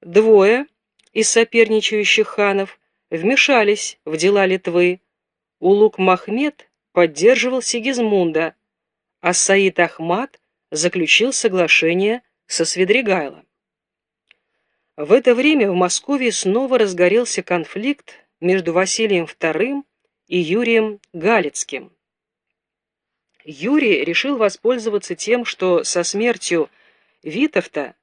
Двое из соперничающих ханов вмешались в дела Литвы. Улук Махмед поддерживал Сигизмунда, а Саид Ахмат заключил соглашение со Свидригайлом. В это время в Москве снова разгорелся конфликт между Василием II и Юрием Галицким. Юрий решил воспользоваться тем, что со смертью Витовта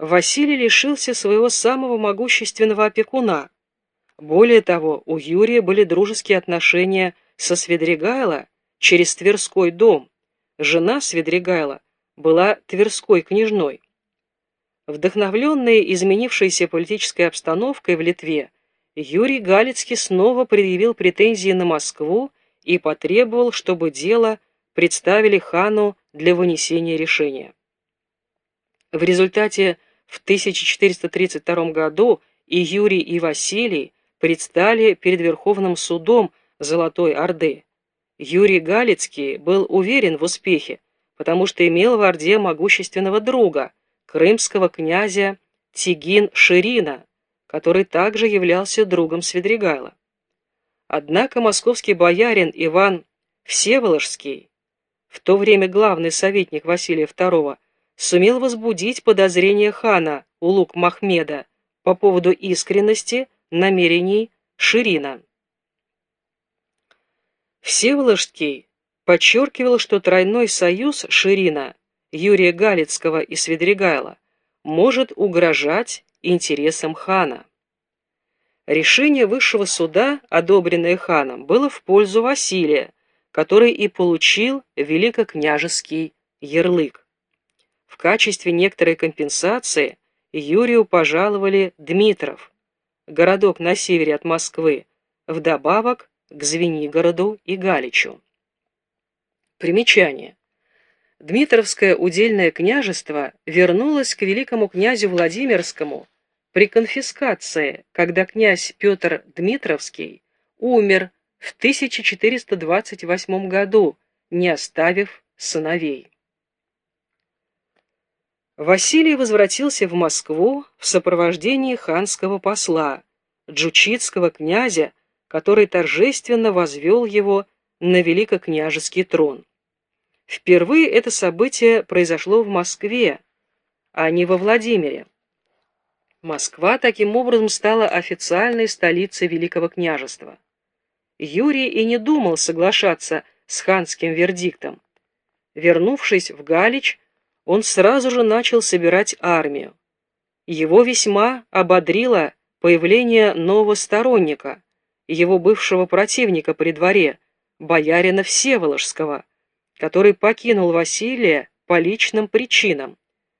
Василий лишился своего самого могущественного опекуна. Более того, у Юрия были дружеские отношения со Свидригайло через Тверской дом. Жена Свидригайла была Тверской княжной. Вдохновленный изменившейся политической обстановкой в Литве, Юрий Галицкий снова предъявил претензии на Москву и потребовал, чтобы дело представили хану для вынесения решения. В результате в 1432 году и Юрий, и Василий предстали перед Верховным судом Золотой Орды. Юрий Галицкий был уверен в успехе, потому что имел в Орде могущественного друга – крымского князя Тигин-Ширина, который также являлся другом Свидригайла. Однако московский боярин Иван Всеволожский, в то время главный советник Василия II, сумел возбудить подозрения хана Улук Махмеда по поводу искренности намерений Ширина. Всеволожский подчеркивал, что тройной союз Ширина Юрия Галицкого и Свидригайла может угрожать интересам хана. Решение высшего суда, одобренное ханом, было в пользу Василия, который и получил великокняжеский ярлык. В качестве некоторой компенсации Юрию пожаловали Дмитров, городок на севере от Москвы, вдобавок к Звенигороду и Галичу. Примечание. Дмитровское удельное княжество вернулось к великому князю Владимирскому при конфискации, когда князь Петр Дмитровский умер в 1428 году, не оставив сыновей. Василий возвратился в Москву в сопровождении ханского посла, джучитского князя, который торжественно возвел его на великокняжеский трон. Впервые это событие произошло в Москве, а не во Владимире. Москва таким образом стала официальной столицей Великого княжества. Юрий и не думал соглашаться с ханским вердиктом. Вернувшись в Галич, он сразу же начал собирать армию. Его весьма ободрило появление нового сторонника, его бывшего противника при дворе, боярина Всеволожского, который покинул Василия по личным причинам.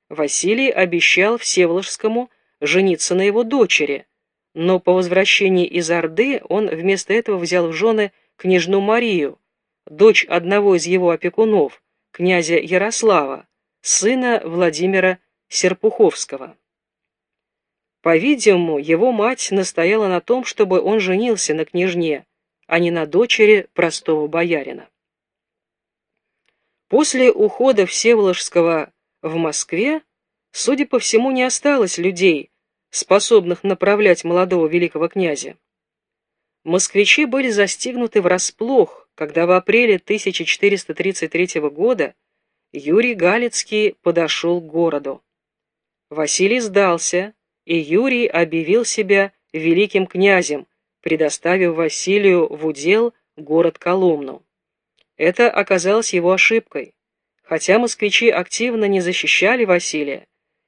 Василий обещал Всеволожскому жениться на его дочери, но по возвращении из Орды он вместо этого взял в жены княжну Марию, дочь одного из его опекунов, князя Ярослава, сына Владимира Серпуховского. По-видимому, его мать настояла на том, чтобы он женился на княжне, а не на дочери простого боярина. После ухода Всеволожского в Москве, судя по всему, не осталось людей, способных направлять молодого великого князя. Москвичи были застигнуты врасплох, когда в апреле 1433 года Юрий Галицкий подошел к городу. Василий сдался, и Юрий объявил себя великим князем, предоставив Василию в удел город Коломну. Это оказалось его ошибкой. Хотя москвичи активно не защищали Василия,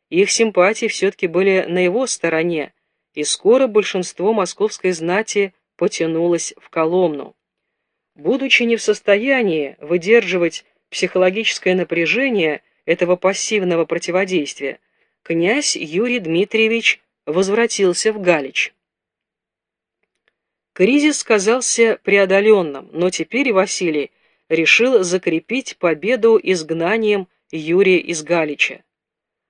их симпатии все-таки были на его стороне, и скоро большинство московской знати потянулось в Коломну. Будучи не в состоянии выдерживать психологическое напряжение этого пассивного противодействия, князь Юрий Дмитриевич возвратился в Галич. Кризис казался преодоленным, но теперь Василий решил закрепить победу изгнанием Юрия из Галича.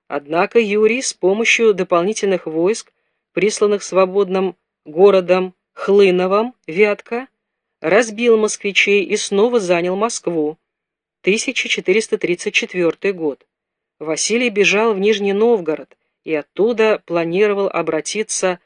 Однако Юрий с помощью дополнительных войск, присланных свободным городом Хлыновым, Вятка, разбил москвичей и снова занял Москву. 1434 год. Василий бежал в Нижний Новгород и оттуда планировал обратиться